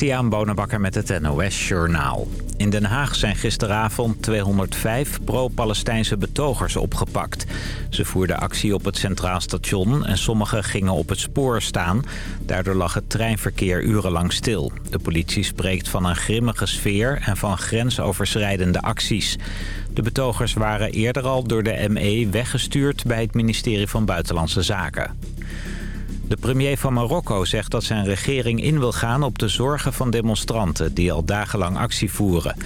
Christian Bonenbakker met het NOS Journaal. In Den Haag zijn gisteravond 205 pro-Palestijnse betogers opgepakt. Ze voerden actie op het Centraal Station en sommigen gingen op het spoor staan. Daardoor lag het treinverkeer urenlang stil. De politie spreekt van een grimmige sfeer en van grensoverschrijdende acties. De betogers waren eerder al door de ME weggestuurd bij het ministerie van Buitenlandse Zaken. De premier van Marokko zegt dat zijn regering in wil gaan op de zorgen van demonstranten die al dagenlang actie voeren.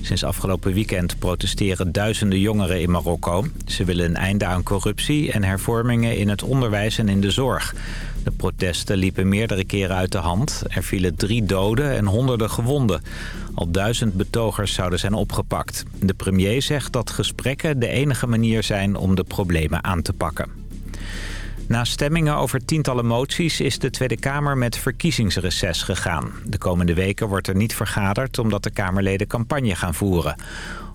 Sinds afgelopen weekend protesteren duizenden jongeren in Marokko. Ze willen een einde aan corruptie en hervormingen in het onderwijs en in de zorg. De protesten liepen meerdere keren uit de hand. Er vielen drie doden en honderden gewonden. Al duizend betogers zouden zijn opgepakt. De premier zegt dat gesprekken de enige manier zijn om de problemen aan te pakken. Na stemmingen over tientallen moties is de Tweede Kamer met verkiezingsreces gegaan. De komende weken wordt er niet vergaderd omdat de Kamerleden campagne gaan voeren.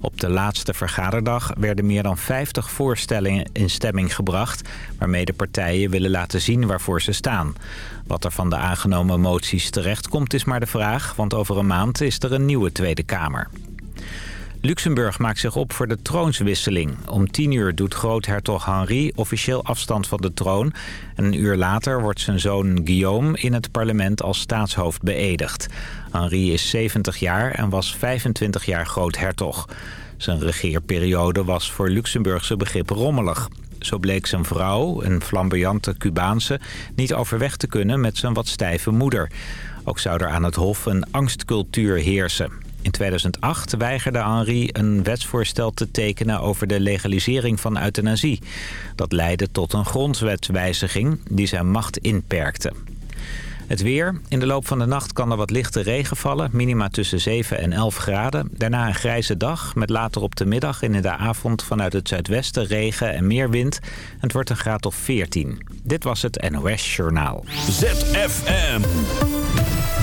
Op de laatste vergaderdag werden meer dan 50 voorstellingen in stemming gebracht... waarmee de partijen willen laten zien waarvoor ze staan. Wat er van de aangenomen moties terechtkomt is maar de vraag... want over een maand is er een nieuwe Tweede Kamer. Luxemburg maakt zich op voor de troonswisseling. Om tien uur doet groothertog Henri officieel afstand van de troon... en een uur later wordt zijn zoon Guillaume in het parlement als staatshoofd beëdigd. Henri is 70 jaar en was 25 jaar groothertog. Zijn regeerperiode was voor Luxemburgse begrip rommelig. Zo bleek zijn vrouw, een flamboyante Cubaanse, niet overweg te kunnen met zijn wat stijve moeder. Ook zou er aan het hof een angstcultuur heersen. In 2008 weigerde Henri een wetsvoorstel te tekenen over de legalisering van euthanasie. Dat leidde tot een grondwetswijziging die zijn macht inperkte. Het weer. In de loop van de nacht kan er wat lichte regen vallen. Minima tussen 7 en 11 graden. Daarna een grijze dag met later op de middag en in de avond vanuit het zuidwesten regen en meer wind. Het wordt een graad of 14. Dit was het NOS Journaal. ZFM.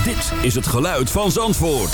Dit is het geluid van Zandvoort.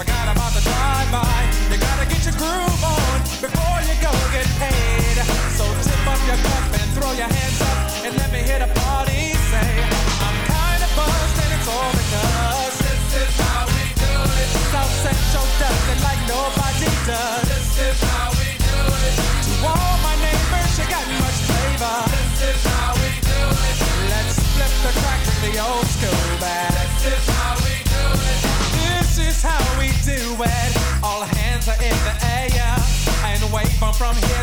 forgot about the drive-by. You gotta get your groove on before you go get paid. So tip up your cup and throw your hands up and let me hit a party. Say, I'm kinda buzzed and it's all because this is how we do it. South Central does it like nobody does.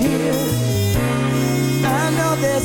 here. I know there's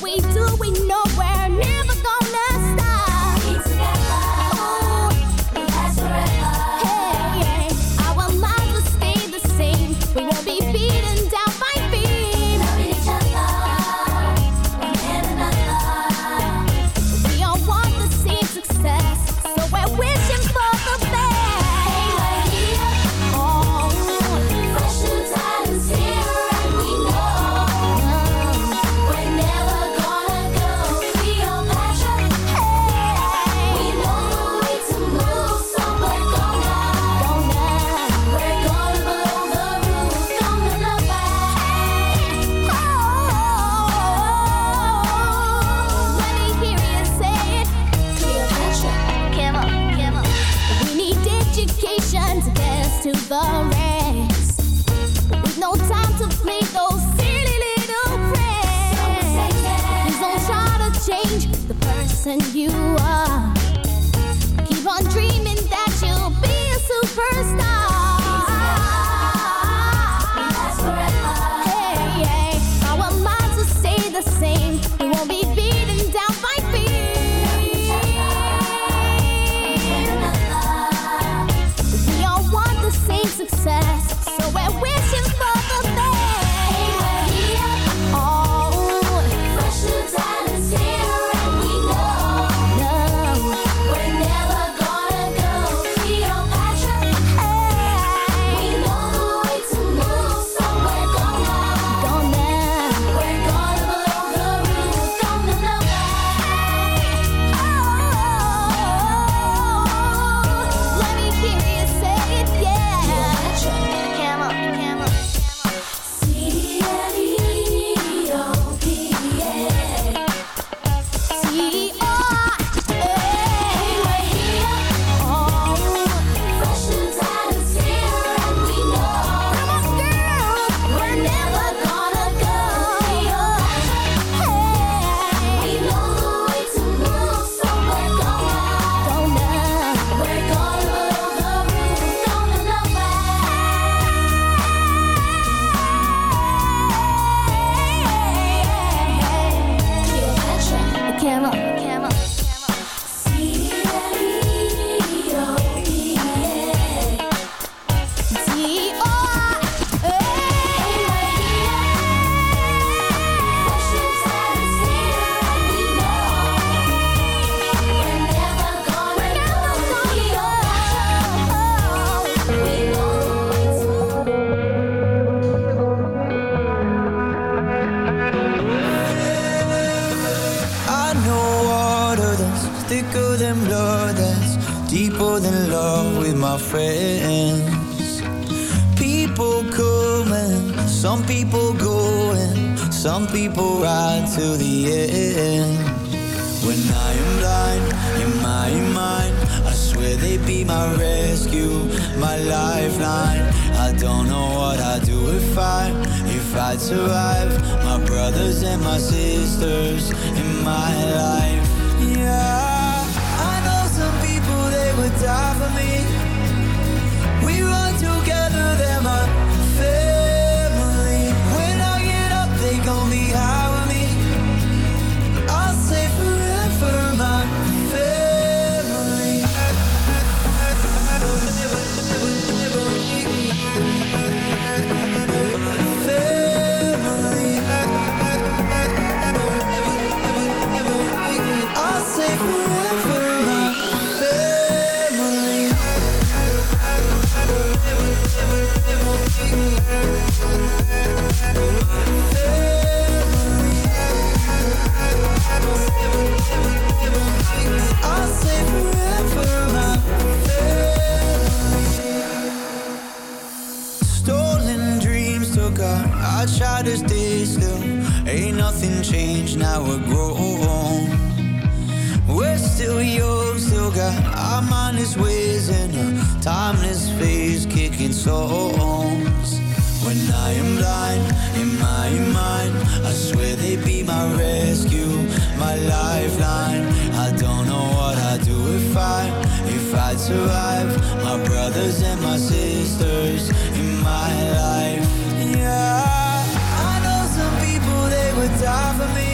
We. timeless ways and a timeless face kicking songs. When I am blind, in my mind, I swear they'd be my rescue, my lifeline. I don't know what I'd do if I, if I'd survive. My brothers and my sisters in my life. Yeah, I know some people they would die for me.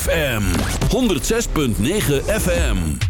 ZFM 106.9 FM.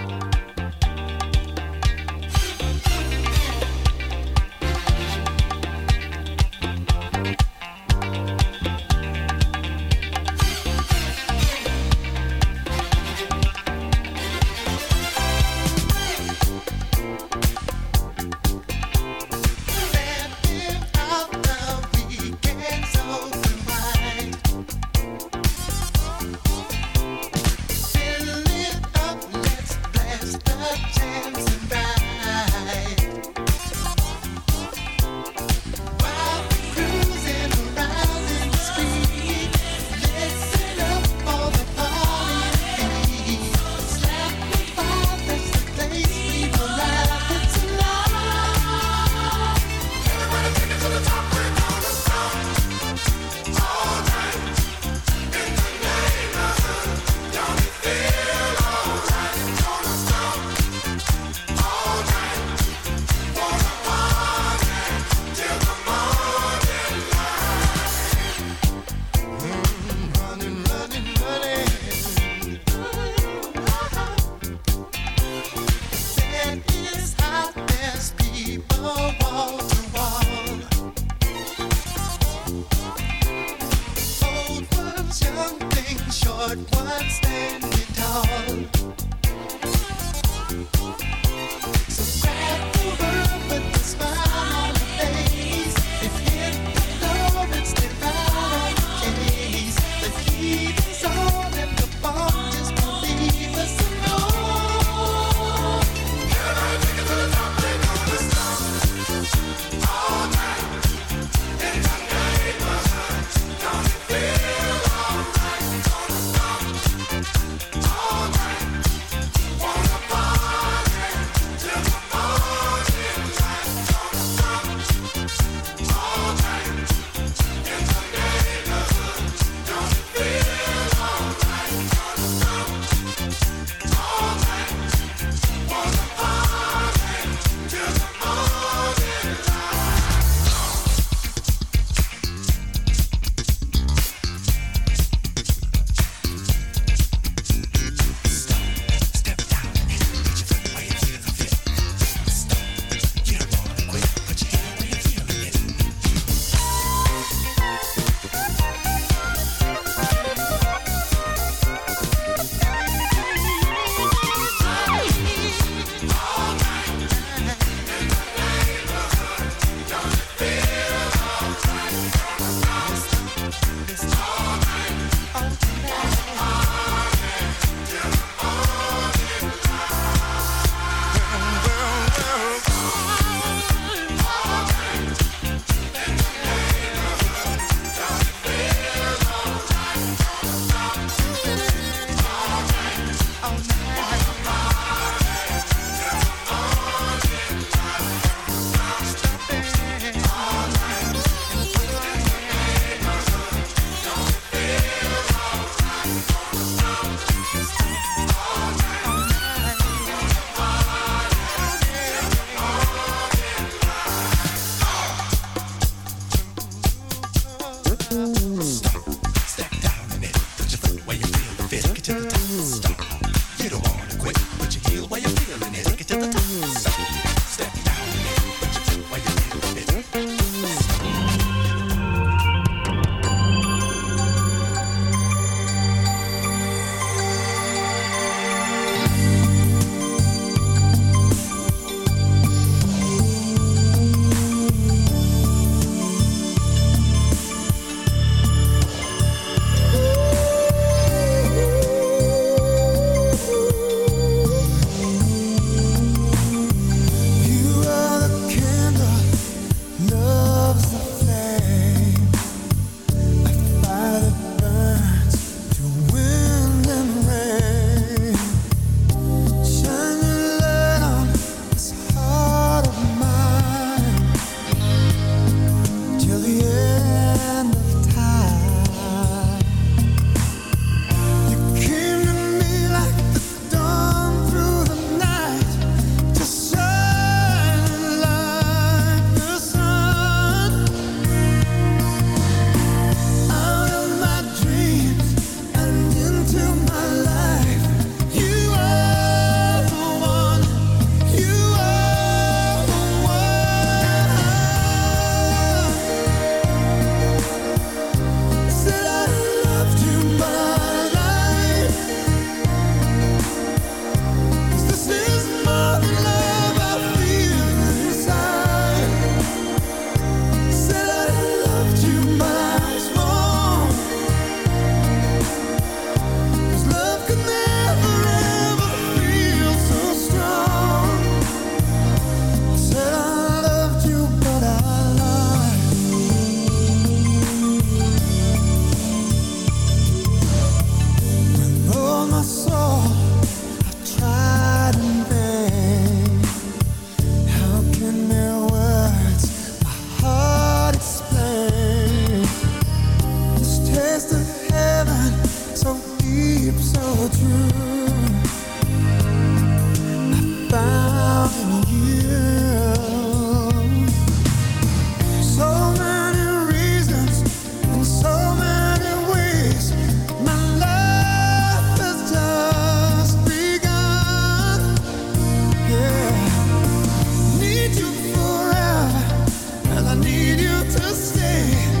I need you to stay.